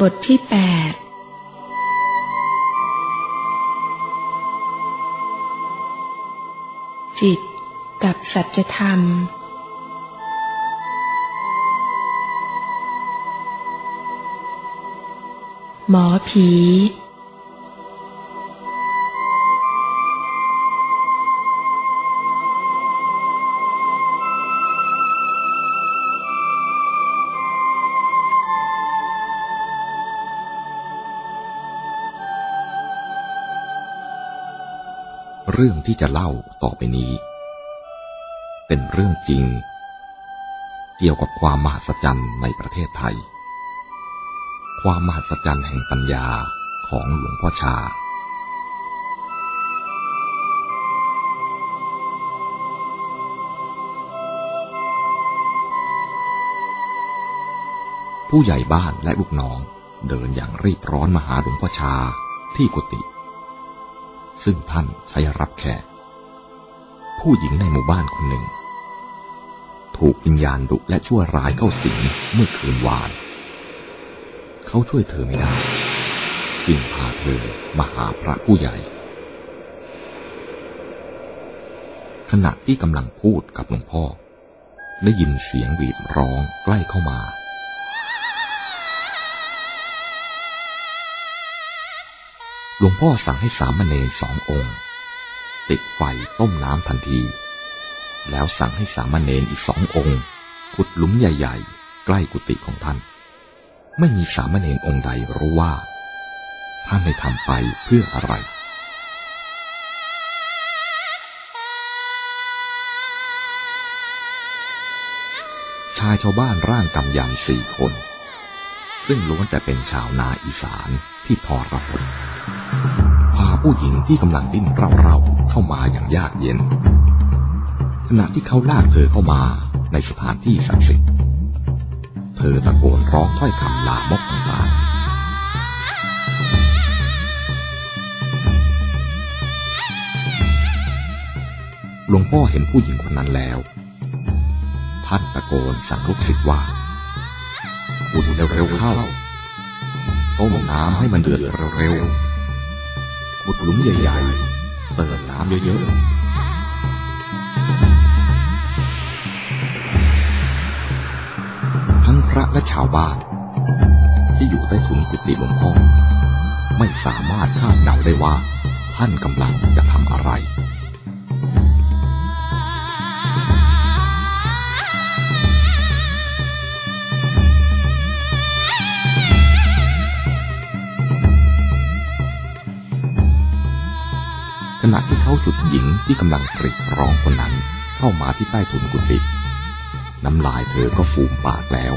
บทที่แปดจิตกับสัจธรรม หมอผี เรื่องที่จะเล่าต่อไปนี้ เป็นเรื่องจริง เกี่ยวกับความมหัศจรรย์ในประเทศไทย ความมหัศจรรย์แห่งปัญญาของหลวงพ่อชาผู้ใหญ่บ้านและลูกน้องเดินอย่างรีบร้อนมาหาหลวงพ่อชาที่กุฏิ ซึ่งท่านใช้รับแขก ผู้หญิงในหมู่บ้านคนหนึ่ง ถูกวิญญาณดุและชั่วร้ายเข้าสิงเมื่อคืนวาน เขาช่วยเธอไม่ได้จึงพาเธอมาหาพระผู้ใหญ่ ขณะที่กำลังพูดกับหลวงพ่อ ได้ยินเสียงหวีดร้องใกล้เข้ามา หลวงพ่อสั่งให้สามเณรสององค์ ติดไฟต้มน้ำทันที แล้วสั่งให้สามเณรอีกสององค์ ขุดหลุมใหญ่ ๆ ใกล้กุฏิของท่าน ไม่มีสามเณรองค์ใดรู้ว่า ท่านได้ทำไปเพื่ออะไรชายชาวบ้านร่างกำยำสี่คน ซึ่งล้วนแต่เป็นชาวนาอีสานที่ทรหดพาผู้หญิงที่กำลังดิ้นเร่าๆเข้ามาอย่างยากเย็น ขณะที่เขาลากเธอเข้ามาในสถานที่ศักดิ์สิทธิ์ เธอตะโกนร้องถ้อยคำลามกต่างหลวงพ่อเห็นผู้หญิงคนนั้นแล้ว ท่านตะโกนสั่งลูกศิษย์ว่า อุดเร็วๆเข้า ต้มน้ำให้มันเดือดเร็วๆขุดหลุมใหญ่ๆเติมน้ำเยอะๆ ทั้งพระและชาวบ้าน ที่อยู่ใต้ถุนกุฏิหลวงพ่อ ไม่สามารถคาดเดาได้ว่า ท่านกำลังจะทำอะไร ณะที่เขาฉุดหญิงที่กำลังกรีดร้องคนนั้นเข้ามาที่ใต้ถุนกุฏิน้ำลายเธอก็ฟูมปากแล้ว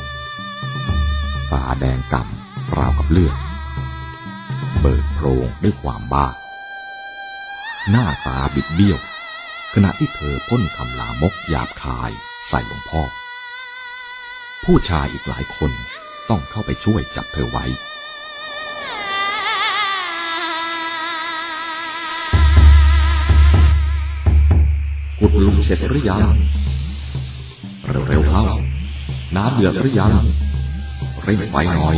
ตาแดงกำราวกับเลือด เบิกโพรงด้วยความบ้า หน้าตาบิดเบี้ยว ขณะที่เธอพ่นคำลามกหยาบคายใส่หลวงพ่อ ผู้ชายอีกหลายคนต้องเข้าไปช่วยจับเธอไว้ ขุดลุมเสร็จหรือยัง เร็วๆเข้า น้ำเดือดหรือยังเร่งไฟหน่อย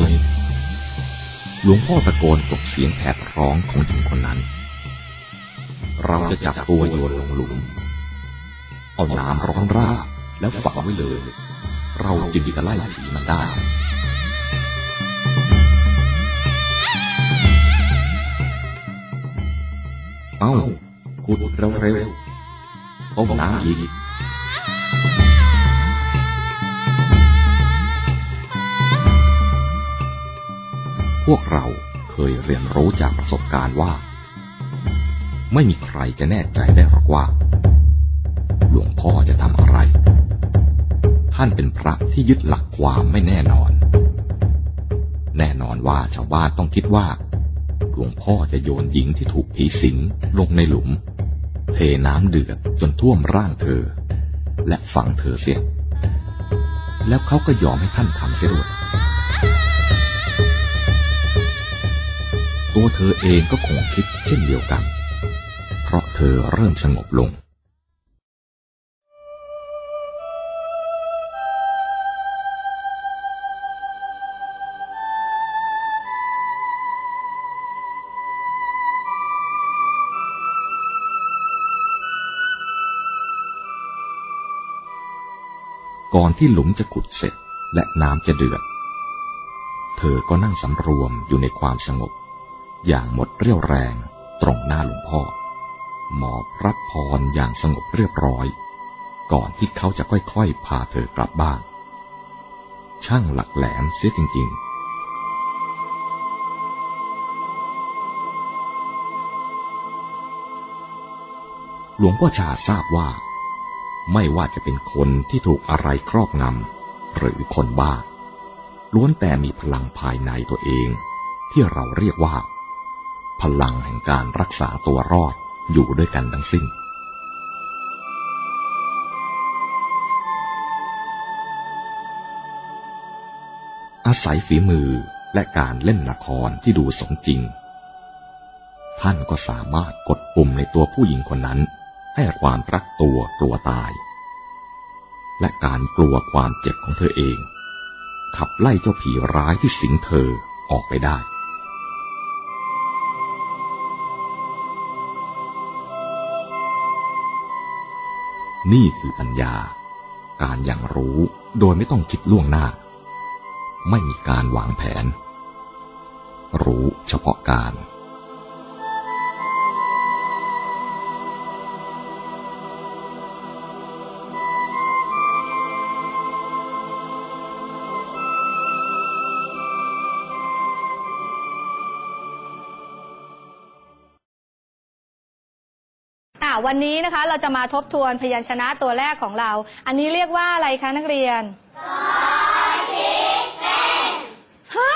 หลวงพ่อตะโกนปลุกเสียงแผดร้องของหญิงคนนั้น เราจะจับตัวโยนลงหลุม เอาน้ำร้อนราดแล้วฝังไว้เลย เราจึงจะไล่ผีมันได้เอ้าขุดเร็วๆ ต้มน้ำอีกพวกเราเคยเรียนรู้จากประสบการณ์ว่า ไม่มีใครจะแน่ใจได้หรอกว่า หลวงพ่อจะทำอะไร ท่านเป็นพระที่ยึดหลักความไม่แน่นอน แน่นอนว่าชาวบ้านต้องคิดว่า หลวงพ่อจะโยนหญิงที่ถูกผีสิงลงในหลุม เทน้ำเดือดจนท่วมร่างเธอ และฝังเธอเสีย แล้วเขาก็ยอมให้ท่านทำเสียด้วยตัวเธอเองก็คงคิดเช่นเดียวกัน เพราะเธอเริ่มสงบลง อนที่หลุมจะขุดเสร็จและน้ำจะเดือด เธอก็นั่งสำรวมอยู่ในความสงบ อย่างหมดเรี่ยวแรงตรงหน้าหลวงพ่อ หมอบรับพรอย่างสงบเรียบร้อย ก่อนที่เขาจะค่อยๆ พาเธอกลับบ้าน ช่างหลักแหลมเสียจริง ๆหลวงพ่อชาทราบว่า ไม่ว่าจะเป็นคนที่ถูกอะไรครอบงำหรือคนบ้า ล้วนแต่มีพลังภายในตัวเอง ที่เราเรียกว่า พลังแห่งการรักษาตัวรอดอยู่ด้วยกันทั้งสิ้น อาศัยฝีมือและการเล่นละครที่ดูสมจริง ท่านก็สามารถกดปุ่มในตัวผู้หญิงคนนั้น ให้ความรักตัวกลัวตาย และการกลัวความเจ็บของเธอเอง ขับไล่เจ้าผีร้ายที่สิงเธอออกไปได้นี่คือปัญญา การอย่างรู้โดยไม่ต้องคิดล่วงหน้า ไม่มีการวางแผน รู้เฉพาะการ วันนี้นะคะเราจะมาทบทวนพยัญชนะตัวแรกของเรา อันนี้เรียกว่าอะไรคะนักเรียนกอชิเกนฮะ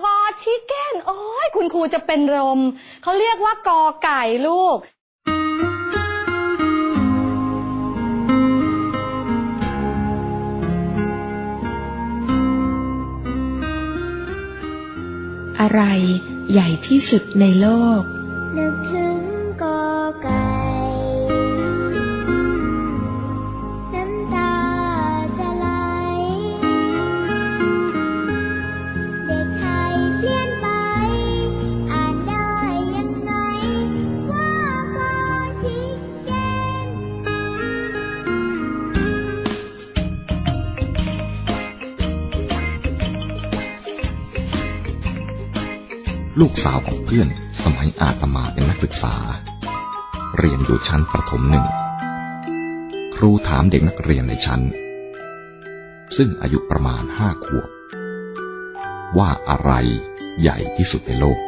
กอชิเกนโอ้ยคุณครูจะเป็นลมเขาเรียกว่ากอไก่ลูกอะไรใหญ่ที่สุดในโลกนึก เพื่อนสมัยอาตมาเป็นนักศึกษา เรียนอยู่ชั้นประถมหนึ่ง ครูถามเด็กนักเรียนในชั้น ซึ่งอายุประมาณห้าขวบ ว่าอะไรใหญ่ที่สุดในโลก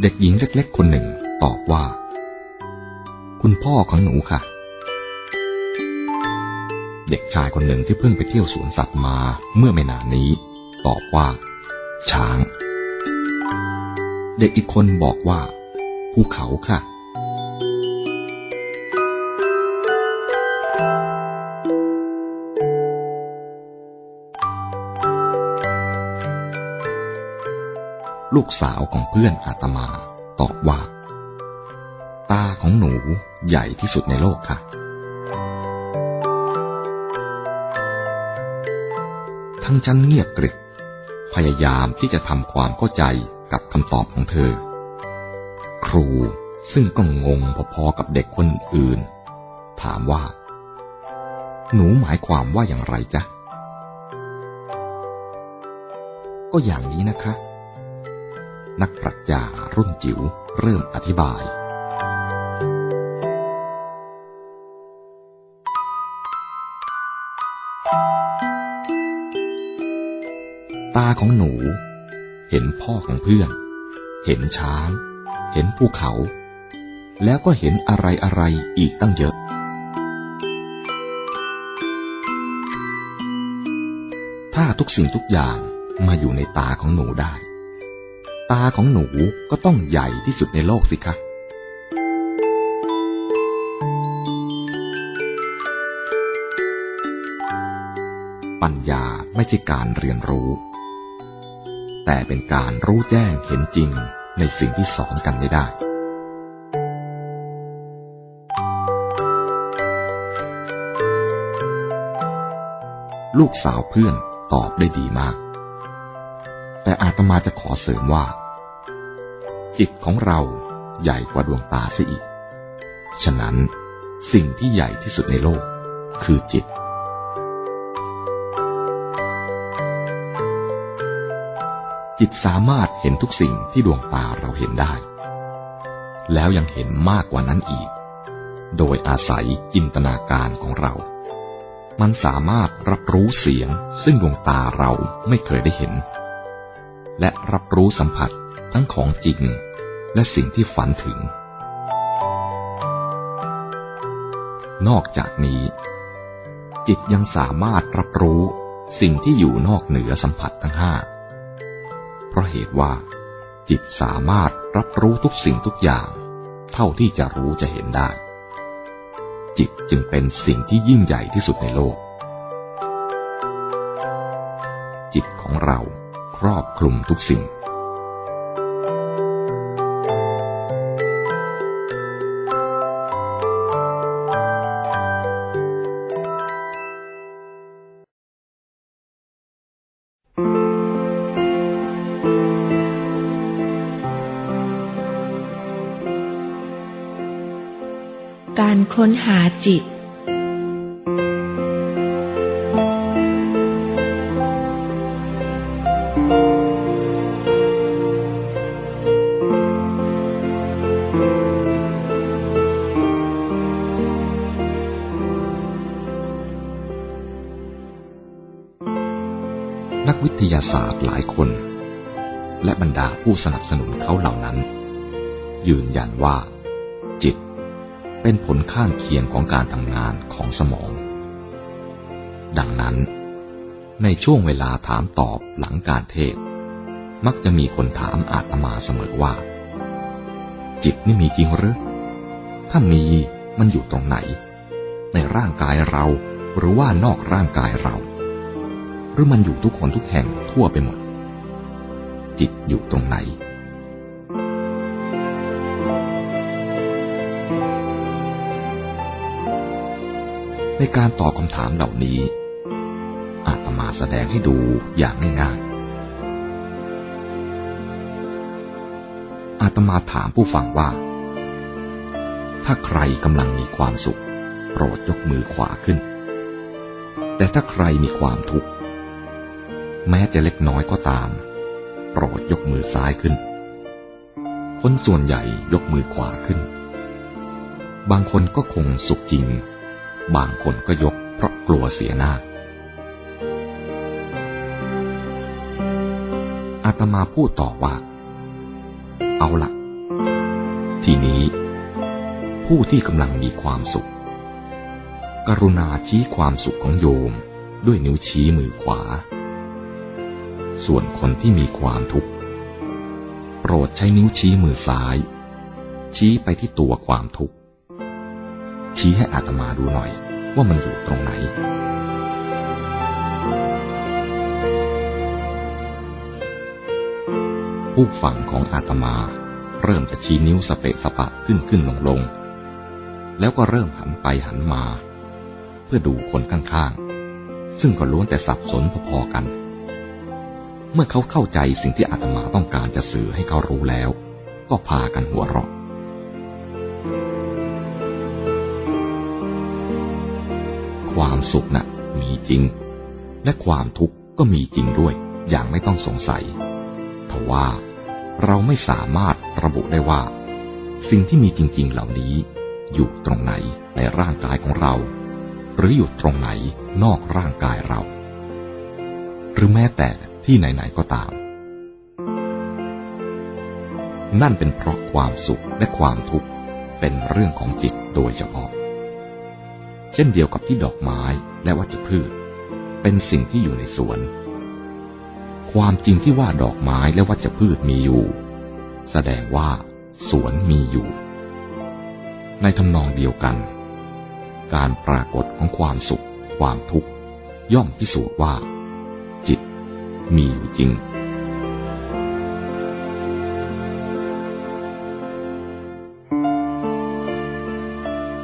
เด็กหญิงเล็กๆคนหนึ่งตอบว่า คุณพ่อของหนูค่ะ เด็กชายคนหนึ่งที่เพิ่งไปเที่ยวสวนสัตว์มาเมื่อไม่นานนี้ ตอบว่า ช้าง เด็กอีกคนบอกว่า ภูเขาค่ะ ลูกสาวของเพื่อนอาตมา ตอบว่า ตาของหนูใหญ่ที่สุดในโลกค่ะ งชั้นเงียบกริบพยายามที่จะทำความเข้าใจกับคำตอบของเธอ ครูซึ่งก็งงพอๆกับเด็กคนอื่น ถามว่า หนูหมายความว่าอย่างไรจ๊ะ ก็อย่างนี้นะคะ นักปรัชญารุ่นจิ๋วเริ่มอธิบาย ตาของหนู เห็นพ่อของเพื่อน เห็นช้าง เห็นภูเขา แล้วก็เห็นอะไรอะไรอีกตั้งเยอะ ถ้าทุกสิ่งทุกอย่างมาอยู่ในตาของหนูได้ ตาของหนูก็ต้องใหญ่ที่สุดในโลกสิคะปัญญาไม่ใช่การเรียนรู้ แต่เป็นการรู้แจ้งเห็นจริงในสิ่งที่สอนกันไม่ได้ ลูกสาวเพื่อนตอบได้ดีมาก แต่อาตมาจะขอเสริมว่า จิตของเราใหญ่กว่าดวงตาเสียอีก ฉะนั้นสิ่งที่ใหญ่ที่สุดในโลกคือจิต จิตสามารถเห็นทุกสิ่งที่ดวงตาเราเห็นได้ แล้วยังเห็นมากกว่านั้นอีก โดยอาศัยจินตนาการของเรา มันสามารถรับรู้เสียงซึ่งดวงตาเราไม่เคยได้เห็น และรับรู้สัมผัสทั้งของจริงและสิ่งที่ฝันถึง นอกจากนี้ จิตยังสามารถรับรู้สิ่งที่อยู่นอกเหนือสัมผัสทั้งห้า เพราะเหตุว่า จิตสามารถรับรู้ทุกสิ่งทุกอย่าง เท่าที่จะรู้จะเห็นได้ จิตจึงเป็นสิ่งที่ยิ่งใหญ่ที่สุดในโลก จิตของเราครอบคลุมทุกสิ่ง ค้นหาจิต นักวิทยาศาสตร์หลายคน และบรรดาผู้สนับสนุนเขาเหล่านั้น ยืนยันว่า เป็นผลข้างเคียงของการทำงานของสมอง ดังนั้น ในช่วงเวลาถามตอบหลังการเทศ มักจะมีคนถามอาตมาเสมอว่า จิตนี่มีจริงหรือ ถ้ามีมันอยู่ตรงไหน ในร่างกายเราหรือว่านอกร่างกายเรา หรือมันอยู่ทุกคนทุกแห่งทั่วไปหมด จิตอยู่ตรงไหน ในการตอบคำถามเหล่านี้ อาตมาแสดงให้ดูอย่างง่ายๆ อาตมาถามผู้ฟังว่า ถ้าใครกำลังมีความสุข โปรดยกมือขวาขึ้น แต่ถ้าใครมีความทุกข์ แม้จะเล็กน้อยก็ตาม โปรดยกมือซ้ายขึ้น คนส่วนใหญ่ยกมือขวาขึ้นบางคนก็คงสุขจริง บางคนก็ยกเพราะกลัวเสียหน้า อาตมาพูดต่อว่า เอาละทีนี้ ผู้ที่กำลังมีความสุข กรุณาชี้ความสุขของโยมด้วยนิ้วชี้มือขวา ส่วนคนที่มีความทุกข์ โปรดใช้นิ้วชี้มือซ้าย ชี้ไปที่ตัวความทุกข์ ชี้ให้อาตมาดูหน่อย ว่ามันอยู่ตรงไหน ผู้ฝังของอาตมาเริ่มจะชี้นิ้วสเปะสปะขึ้นขึ้นลงลง แล้วก็เริ่มหันไปหันมา เพื่อดูคนข้างๆ ซึ่งก็ล้วนแต่สับสนพอๆกัน เมื่อเขาเข้าใจสิ่งที่อาตมาต้องการจะสื่อให้เขารู้แล้ว ก็พากันหัวเราะ ความสุขนะ่ะมีจริง และความทุกข์ก็มีจริงด้วย อย่างไม่ต้องสงสัยทว่าเราไม่สามารถระบุได้ว่า สิ่งที่มีจริง ๆ เหล่านี้ อยู่ตรงไหนในร่างกายของเรา หรืออยู่ตรงไหนนอกร่างกายเรา หรือแม้แต่ที่ไหน ๆ ก็ตาม นั่นเป็นเพราะความสุขและความทุกข์เป็นเรื่องของจิตโดยเฉพาะ เช่นเดียวกับที่ดอกไม้และวัชพืช เป็นสิ่งที่อยู่ในสวน ความจริงที่ว่าดอกไม้และวัชพืชมีอยู่ แสดงว่า สวนมีอยู่ ในทำนองเดียวกัน การปรากฏของความสุข ความทุกข์ ย่อมพิสูจน์ว่า จิต มีอยู่จริง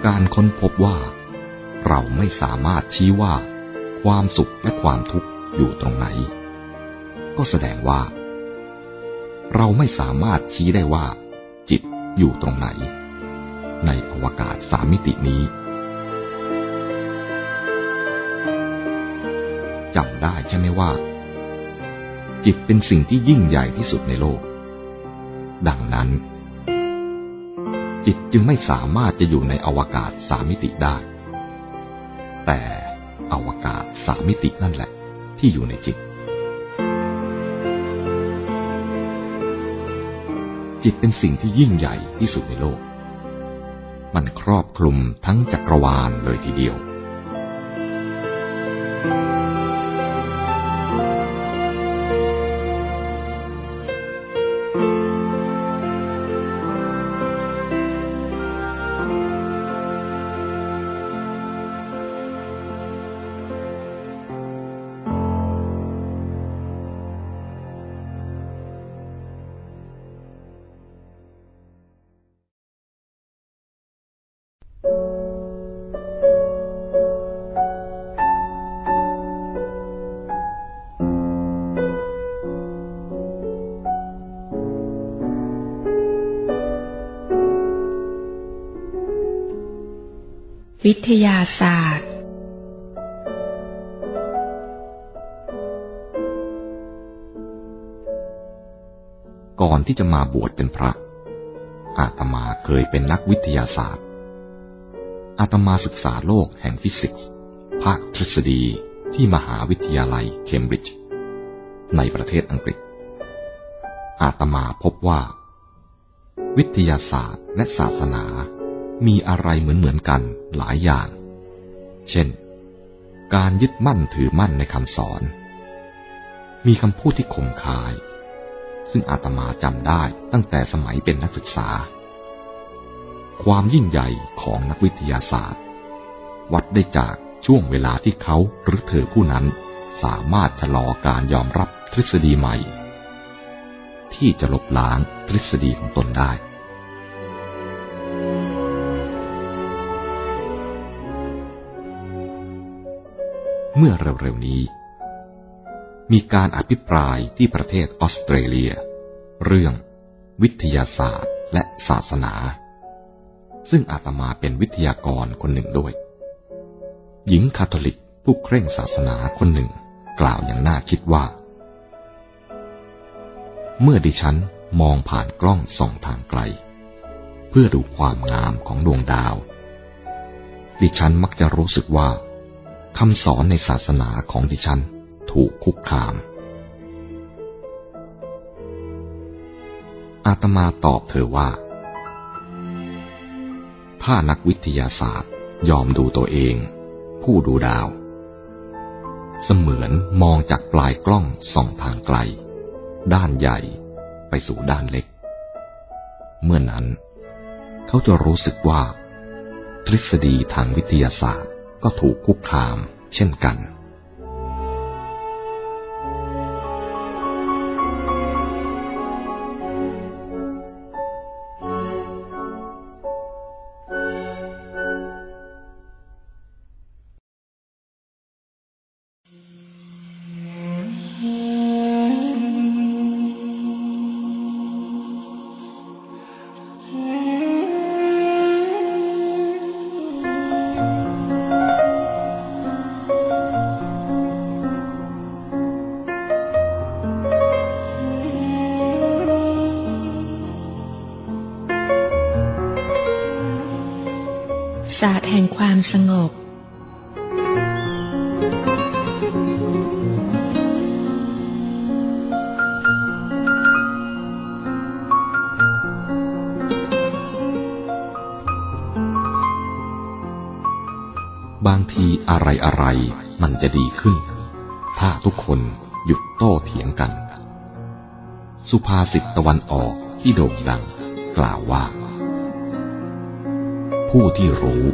การค้นพบว่า เราไม่สามารถชี้ว่า ความสุขและความทุกข์อยู่ตรงไหน ก็แสดงว่า เราไม่สามารถชี้ได้ว่า จิตอยู่ตรงไหน ในอวกาศสามมิตินี้จำได้ใช่ไหมว่า จิตเป็นสิ่งที่ยิ่งใหญ่ที่สุดในโลก ดังนั้น จิตจึงไม่สามารถจะอยู่ในอวกาศสามมิติได้ แต่อวกาศสามิตินั่นแหละ ที่อยู่ในจิต จิตเป็นสิ่งที่ยิ่งใหญ่ที่สุดในโลก มันครอบคลุมทั้งจักรวาลเลยทีเดียว วิทยาศาสตร์ ก่อนที่จะมาบวชเป็นพระ อาตมาเคยเป็นนักวิทยาศาสตร์ อาตมาศึกษาโลกแห่งฟิสิกส์ ภาคทฤษฎีที่มหาวิทยาลัยเคมบริดจ์ในประเทศอังกฤษ อาตมาพบว่า วิทยาศาสตร์และศาสนา มีอะไรเหมือนเหมือนกันหลายอย่าง เช่น การยึดมั่นถือมั่นในคำสอน มีคำพูดที่คมคาย ซึ่งอาตมาจำได้ตั้งแต่สมัยเป็นนักศึกษา ความยิ่งใหญ่ของนักวิทยาศาสตร์ วัดได้จากช่วงเวลาที่เขาหรือเธอผู้นั้นสามารถชะลอการยอมรับทฤษฎีใหม่ ที่จะลบล้างทฤษฎีของตนได้ เมื่อเร็วๆนี้ มีการอภิปรายที่ประเทศออสเตรเลีย เรื่อง วิทยาศาสตร์และศาสนา ซึ่งอาตมาเป็นวิทยากรคนหนึ่งด้วย หญิงคาทอลิกผู้เคร่งศาสนาคนหนึ่งกล่าวอย่างน่าคิดว่า เมื่อดิฉันมองผ่านกล้องส่องทางไกล เพื่อดูความงามของดวงดาว ดิฉันมักจะรู้สึกว่า คำสอนในศาสนาของดิฉันถูกคุกคาม อาตมาตอบเธอว่า ถ้านักวิทยาศาสตร์ยอมดูตัวเอง ผู้ดูดาว เสมือนมองจากปลายกล้องส่องทางไกล ด้านใหญ่ไปสู่ด้านเล็ก เมื่อนนั้น เขาจะรู้สึกว่า ทฤษฎีทางวิทยาศาสตร์ ก็ถูกคุกคาม เช่นกัน อะไรอะไรมันจะดีขึ้น ถ้าทุกคนหยุดโต้เถียงกัน สุภาษิตตะวันออกที่โด่งดัง กล่าวว่า ผู้ที่รู้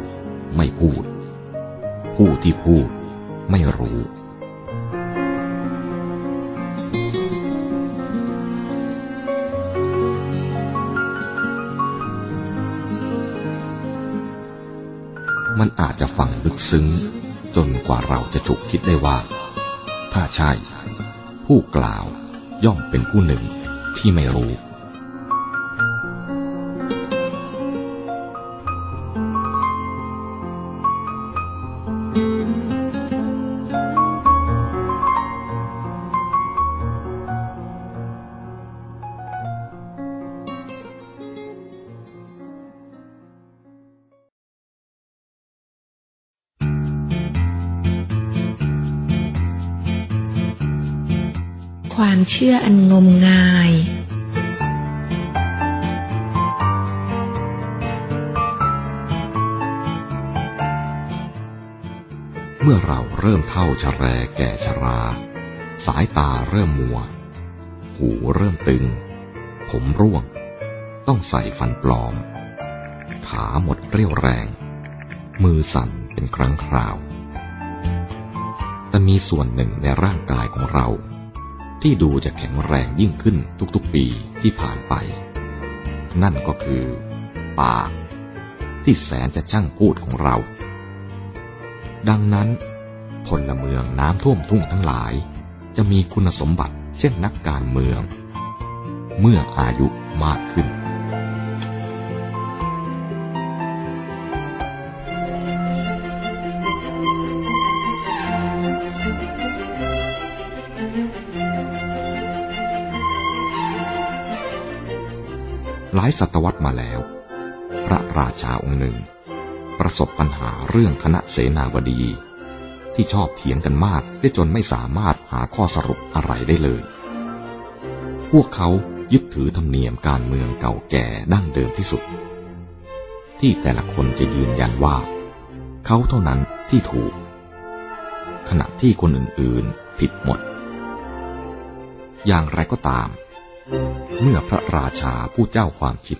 ไม่พูด ผู้ที่พูดไม่รู้มันอาจจะฟังลึกซึ้ง จนกว่าเราจะฉุกคิดได้ว่า ถ้าใช่ ผู้กล่าวย่อมเป็นผู้หนึ่งที่ไม่รู้ ชื่ออันงมงาย เมื่อเราเริ่มเท่าชะแรแก่ชรา สายตาเริ่มมัว หูเริ่มตึง ผมร่วง ต้องใส่ฟันปลอม ขาหมดเรี่ยวแรง มือสั่นเป็นครั้งคราวแต่มีส่วนหนึ่งในร่างกายของเรา ที่ดูจะแข็งแรงยิ่งขึ้นทุกๆปีที่ผ่านไป นั่นก็คือ ปาก ที่แสนจะช่างพูดของเรา ดังนั้นพลเมืองน้ำท่วมทุ่งทั้งหลาย จะมีคุณสมบัติเช่นนักการเมือง เมื่ออายุมากขึ้นายศตวรรษมาแล้ว พระราชาองค์หนึ่ง ประสบปัญหาเรื่องคณะเสนาบดี ที่ชอบเถียงกันมากเสียจนไม่สามารถหาข้อสรุปอะไรได้เลย พวกเขายึดถือธรรมเนียมการเมืองเก่าแก่ดั้งเดิมที่สุด ที่แต่ละคนจะยืนยันว่า เขาเท่านั้นที่ถูก ขณะที่คนอื่นๆผิดหมด อย่างไรก็ตาม เมื่อพระราชาผู้เจ้าความคิด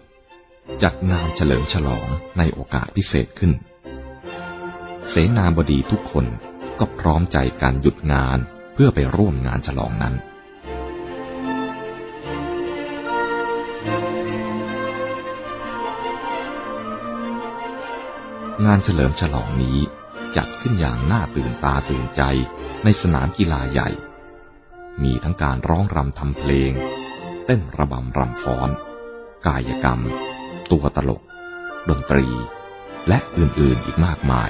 จัดงานเฉลิมฉลองในโอกาสพิเศษขึ้น เสนาบดีทุกคนก็พร้อมใจกันหยุดงานเพื่อไปร่วมงานฉลองนั้นงานเฉลิมฉลองนี้จัดขึ้นอย่างน่าตื่นตาตื่นใจในสนามกีฬาใหญ่ มีทั้งการร้องรำทำเพลง เต้นระบำรำฟ้อน กายกรรม ตัวตลก ดนตรี และอื่นๆอีกมากมาย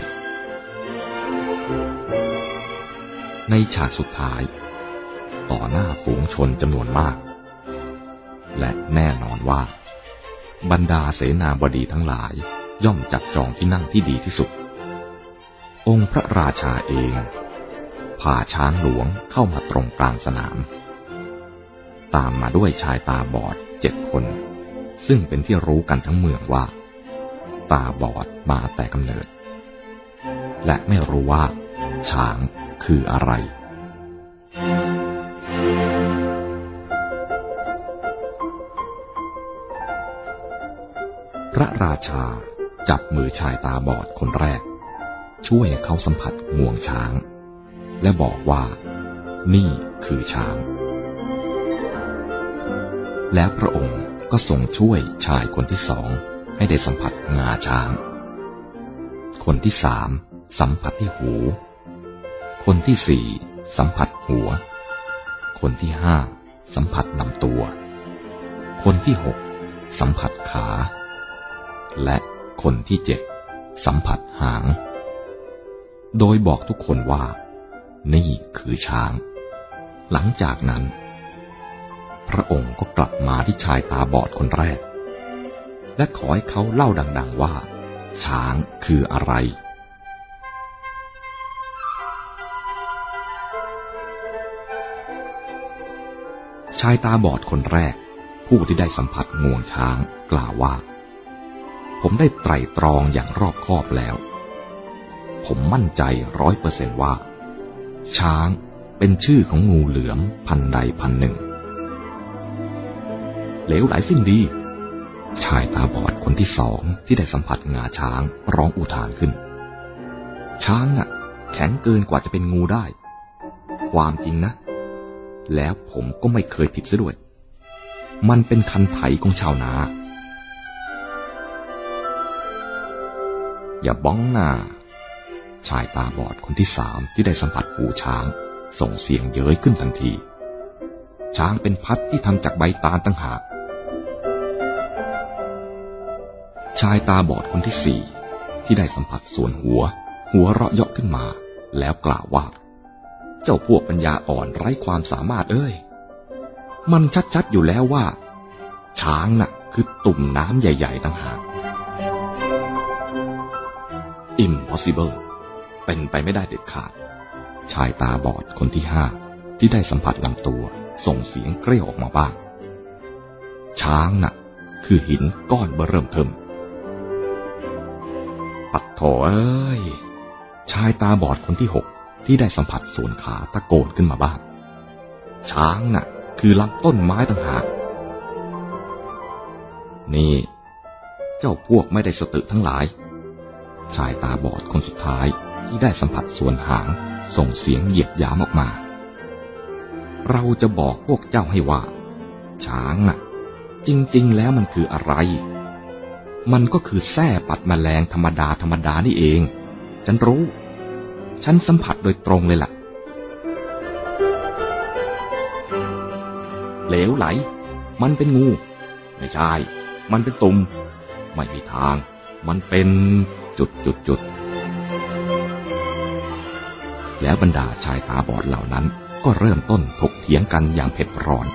ในฉากสุดท้าย ต่อหน้าฝูงชนจำนวนมาก และแน่นอนว่า บรรดาเสนาบดีทั้งหลายย่อมจับจองที่นั่งที่ดีที่สุด องค์พระราชาเองพาช้างหลวงเข้ามาตรงกลางสนาม ตามมาด้วยชายตาบอดเจ็ดคน ซึ่งเป็นที่รู้กันทั้งเมืองว่า ตาบอดมาแต่กำเนิด และไม่รู้ว่า ช้างคืออะไร พระราชาจับมือชายตาบอดคนแรก ช่วยเขาสัมผัสงวงช้าง และบอกว่า นี่คือช้าง แล้วพระองค์ก็ทรงช่วยชายคนที่สองให้ได้สัมผัสงาช้าง คนที่สามสัมผัสที่หู คนที่สี่สัมผัสหัว คนที่ห้าสัมผัสลำตัว คนที่หกสัมผัสขา และคนที่เจ็ดสัมผัสหาง โดยบอกทุกคนว่า นี่คือช้าง หลังจากนั้น พระองค์ก็กลับมาที่ชายตาบอดคนแรก และขอให้เขาเล่าดัง ๆว่า ช้างคืออะไร ชายตาบอดคนแรก ผู้ที่ได้สัมผัสงวงช้างกล่าวว่า ผมได้ไตรตรองอย่างรอบคอบแล้ว ผมมั่นใจร้อยเปอร์เซนว่า ช้างเป็นชื่อของงูเหลือมพันใดพันหนึ่ง เหลวไหลสิ้นดี ชายตาบอดคนที่สองที่ได้สัมผัสงาช้างร้องอุทานขึ้น ช้างน่ะ แข็งเกินกว่าจะเป็นงูได้ ความจริงนะ แล้วผมก็ไม่เคยผิดซะด้วย มันเป็นคันไถของชาวนา อย่าบ้องหน้าชายตาบอดคนที่สามที่ได้สัมผัสหูช้าง ส่งเสียงเย้ยขึ้นทันที ช้างเป็นพัดที่ทำจากใบตาลตั้งหาก ชายตาบอดคนที่สี่ที่ได้สัมผัสส่วนหัว หัวเราะเยาะขึ้นมา แล้วกล่าวว่า เจ้าพวกปัญญาอ่อนไร้ความสามารถเอ้ย มันชัดๆอยู่แล้วว่า ช้างน่ะคือตุ่มน้ำใหญ่ ๆตั้งหาก impossible เป็นไปไม่ได้เด็ดขาด ชายตาบอดคนที่ห้าที่ได้สัมผัสลำตัวส่งเสียงเกรี้ยวออกมาบ้าง ช้างน่ะ คือหินก้อนเบเริ่มเทิม ปัดโถเอ้ย ชายตาบอดคนที่หกที่ได้สัมผัสส่วนขาตะโกนขึ้นมาบ้าง ช้างน่ะ คือลำต้นไม้ต่างหาก นี่ เจ้าพวกไม่ได้สตึทั้งหลาย ชายตาบอดคนสุดท้ายที่ได้สัมผัสส่วนหางส่งเสียงเหยียบยามออกมา เราจะบอกพวกเจ้าให้ว่า ช้างน่ะ จริง ๆ แล้วมันคืออะไร มันก็คือแส้ปัดมแมลงธรรมดาธรรมดานี่เอง ฉันรู้ ฉันสัมผัสโดยตรงเลยล่ะ เหลวไหล มันเป็นงู ไม่ใช่ มันเป็นตุ่ม ไม่มีทาง มันเป็นจุดจุดจุด แล้วบรรดาชายตาบอดเหล่านั้น ก็เริ่มต้นถกเถียงกันอย่างเผ็ดร้อน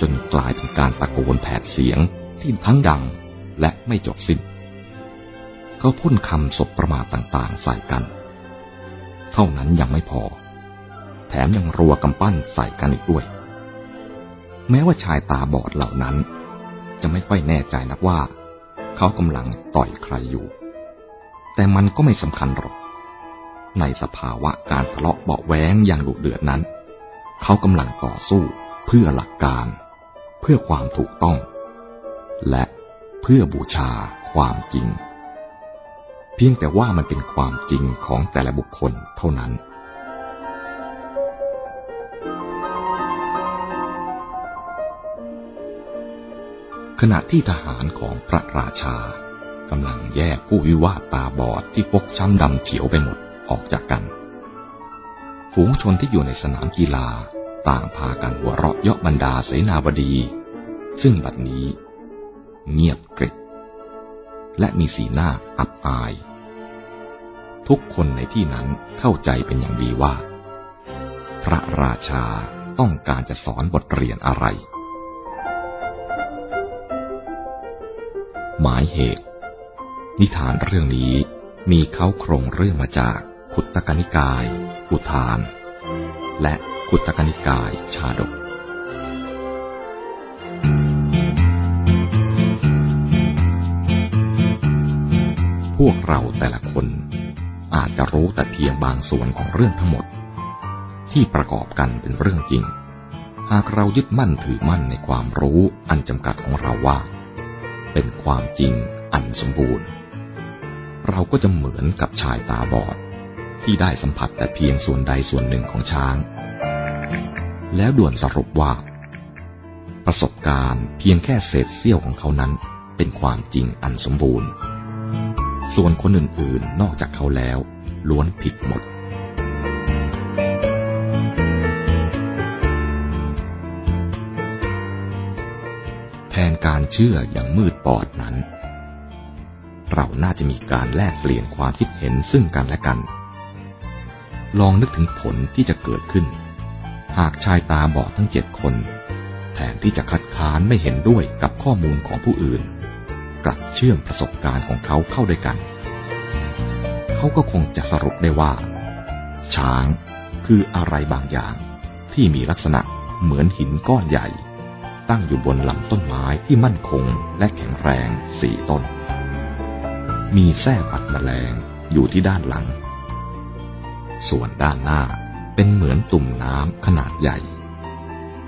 จนกลายเป็นการตะโกนแผดเสียงที่ทั้งดัง และไม่จบสิ้น เขาพ่นคำศพประมาทต่างๆ ใส่กัน เท่านั้นยังไม่พอ แถมยังรัวกำปั้นใส่กันอีกด้วย แม้ว่าชายตาบอดเหล่านั้น จะไม่ค่อยแน่ใจนักว่า เขากำลังต่อยใครอยู่ แต่มันก็ไม่สำคัญหรอก ในสภาวะการทะเลาะเบาแว้งอย่างดุเดือดนั้น เขากำลังต่อสู้เพื่อหลักการ เพื่อความถูกต้อง และ เพื่อบูชาความจริง เพียงแต่ว่ามันเป็นความจริงของแต่ละบุคคลเท่านั้น ขณะที่ทหารของพระราชากำลังแยกผู้วิวาทตาบอดที่ฟกช้ำดำเขียวไปหมดออกจากกัน ฝูงชนที่อยู่ในสนามกีฬาต่างพากันหัวเราะเยาะบรรดาเสนาบดี ซึ่งบัดนี้ เงียบกริบและมีสีหน้าอับอาย ทุกคนในที่นั้นเข้าใจเป็นอย่างดีว่า พระราชาต้องการจะสอนบทเรียนอะไร หมายเหตุ นิทานเรื่องนี้มีเขาโครงเรื่องมาจากขุตกนิกาย อุทาน และขุตตกนิกายชาดก วกเราแต่ละคน อาจจะรู้แต่เพียงบางส่วนของเรื่องทั้งหมด ที่ประกอบกันเป็นเรื่องจริง หากเรายึดมั่นถือมั่นในความรู้อันจำกัดของเราว่า เป็นความจริงอันสมบูรณ์ เราก็จะเหมือนกับชายตาบอด ที่ได้สัมผัสแต่เพียงส่วนใดส่วนหนึ่งของช้าง แล้วด่วนสรุปว่า ประสบการณ์เพียงแค่เศษเสี้ยวของเขานั้นเป็นความจริงอันสมบูรณ์ ส่วนคนอื่นๆ นอกจากเขาแล้ว ล้วนผิดหมด แทนการเชื่ออย่างมืดปอดนั้น เราน่าจะมีการแลกเปลี่ยนความคิดเห็นซึ่งกันและกัน ลองนึกถึงผลที่จะเกิดขึ้น หากชายตาบอดทั้งเจ็ดคน แทนที่จะคัดค้านไม่เห็นด้วยกับข้อมูลของผู้อื่น กลับเชื่อมประสบการณ์ของเขาเข้าด้วยกัน เขาก็คงจะสรุปได้ว่า ช้างคืออะไรบางอย่างที่มีลักษณะเหมือนหินก้อนใหญ่ ตั้งอยู่บนลำต้นไม้ที่มั่นคงและแข็งแรงสี่ต้น มีแส้ปัดแมลงอยู่ที่ด้านหลัง ส่วนด้านหน้าเป็นเหมือนตุ่มน้ำขนาดใหญ่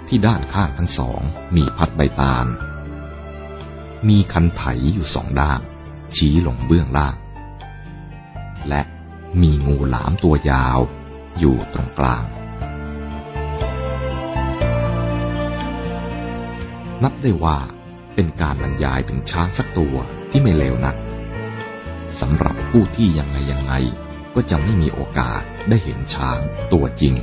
ที่ด้านข้างทั้งสองมีพัดใบตาล มีคันไถอยู่สองด้านชี้ลงเบื้องล่าง และมีงูหลามตัวยาวอยู่ตรงกลาง นับได้ว่าเป็นการบรรยายถึงช้างสักตัวที่ไม่เลวนักสำหรับผู้ที่ยังไงยังไงก็จะไม่มีโอกาสได้เห็นช้างตัวจริง